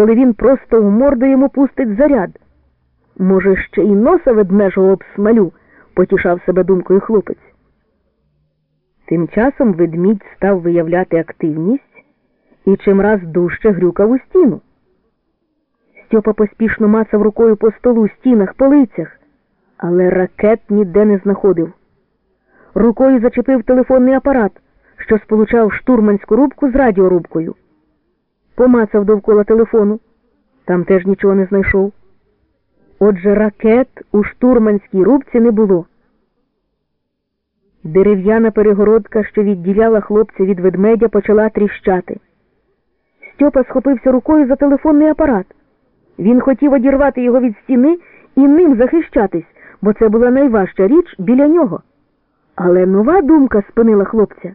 коли він просто в морду йому пустить заряд. Може, ще й носа ведмежого обсмалю, потішав себе думкою хлопець. Тим часом ведмідь став виявляти активність і чимраз дужче грюкав у стіну. Стьопа поспішно мацав рукою по столу, стінах, полицях, але ракет ніде не знаходив. Рукою зачепив телефонний апарат, що сполучав штурманську рубку з радіорубкою. Помацав довкола телефону, там теж нічого не знайшов. Отже, ракет у штурманській рубці не було. Дерев'яна перегородка, що відділяла хлопця від ведмедя, почала тріщати. Стьопа схопився рукою за телефонний апарат. Він хотів одірвати його від стіни і ним захищатись, бо це була найважча річ біля нього. Але нова думка спинила хлопця.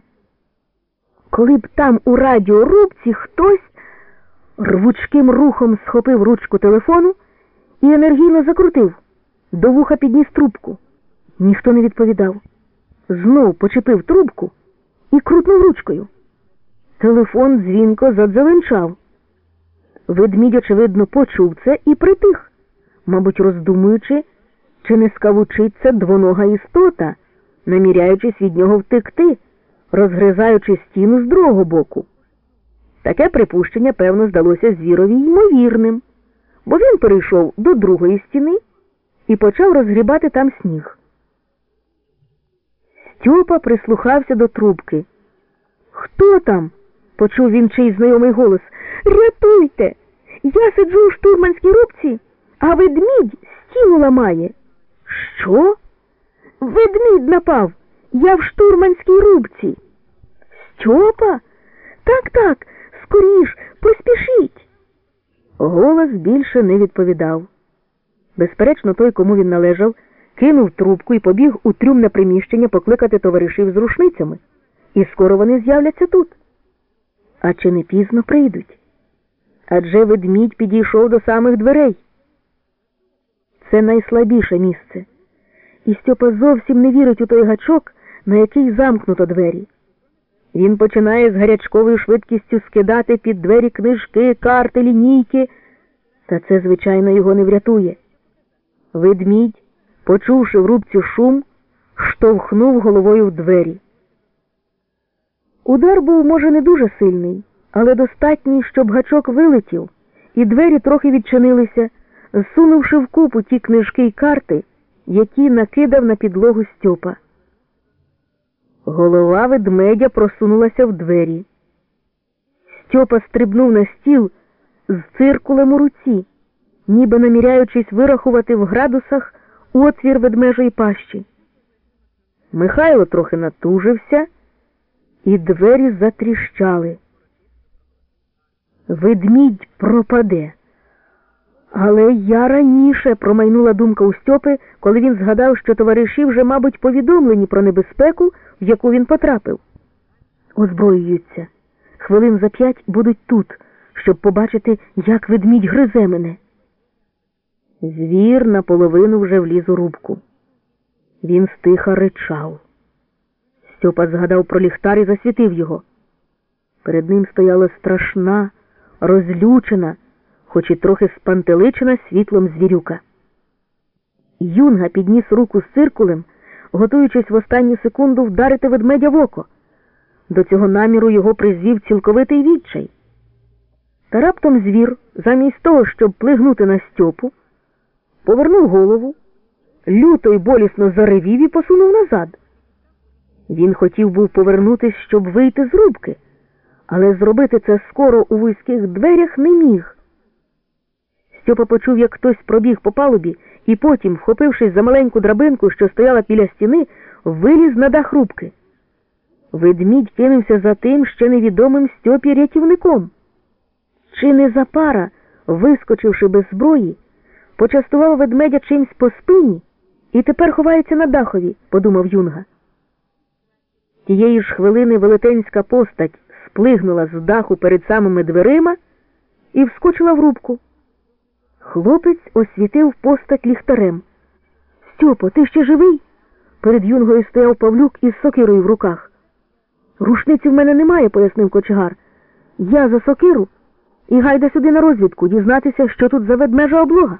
Коли б там у радіорубці хтось рвучким рухом схопив ручку телефону і енергійно закрутив, до вуха підніс трубку. Ніхто не відповідав. Знов почепив трубку і крутнув ручкою. Телефон дзвінко задзеленчав. Ведмідь, очевидно, почув це і притих, мабуть, роздумуючи, чи не скавучиться двонога істота, наміряючись від нього втекти, розгризаючи стіну з другого боку. Таке припущення, певно, здалося звірові ймовірним, бо він перейшов до другої стіни і почав розгрібати там сніг. Стьопа прислухався до трубки. Хто там? почув він чийсь знайомий голос. Рятуйте! Я сиджу у штурманській рубці, а ведмідь стіну ламає. Що? Ведмідь напав. Я в штурманській рубці. Стьопа? Так, так, скоріш, поспішіть. Голос більше не відповідав. Безперечно, той, кому він належав, кинув трубку і побіг у трюмне приміщення покликати товаришів з рушницями. І скоро вони з'являться тут. А чи не пізно прийдуть? Адже ведмідь підійшов до самих дверей. Це найслабіше місце. І Стьопа зовсім не вірить у той гачок, на який замкнуто двері. Він починає з гарячковою швидкістю скидати під двері книжки, карти, лінійки, та це, звичайно, його не врятує. Ведмідь, почувши в рубці шум, штовхнув головою в двері. Удар був, може, не дуже сильний, але достатній, щоб гачок вилетів, і двері трохи відчинилися, зсунувши в купу ті книжки й карти, які накидав на підлогу Стьопа. Голова ведмедя просунулася в двері. Стьопа стрибнув на стіл з циркулем у руці, ніби наміряючись вирахувати в градусах отвір ведмежої пащі. Михайло трохи натужився, і двері затріщали. Ведмідь пропаде. Але я раніше промайнула думка у Стьопи, коли він згадав, що товариші вже, мабуть, повідомлені про небезпеку, в яку він потрапив. Озброюються. Хвилин за п'ять будуть тут, щоб побачити, як ведмідь гризе мене. Звір наполовину вже вліз у рубку. Він стиха ричав. Стьопа згадав про ліхтар і засвітив його. Перед ним стояла страшна, розлючена, хоч і трохи спантеличена світлом звірюка. Юнга підніс руку з циркулем, готуючись в останню секунду вдарити ведмедя в око. До цього наміру його призвів цілковитий відчай. Та раптом звір, замість того, щоб плигнути на Стьопу, повернув голову, люто й болісно заревів і посунув назад. Він хотів був повернутись, щоб вийти з рубки, але зробити це скоро у вузьких дверях не міг. Стьопа почув, як хтось пробіг по палубі і потім, вхопившись за маленьку драбинку, що стояла біля стіни, виліз на дах рубки. Ведмідь кинувся за тим ще невідомим Стьопі рятівником. Чи не запара, вискочивши без зброї, почастував ведмедя чимсь по спині і тепер ховається на дахові, подумав Юнга. Тієї ж хвилини велетенська постать сплигнула з даху перед самими дверима і вскочила в рубку. Хлопець освітив постать ліхтарем. Стьопо, ти ще живий? Перед юнгою стояв Павлюк із сокирою в руках. Рушниці в мене немає, пояснив кочегар. Я за сокиру І гайда сюди на розвідку, дізнатися, що тут за ведмежа облога.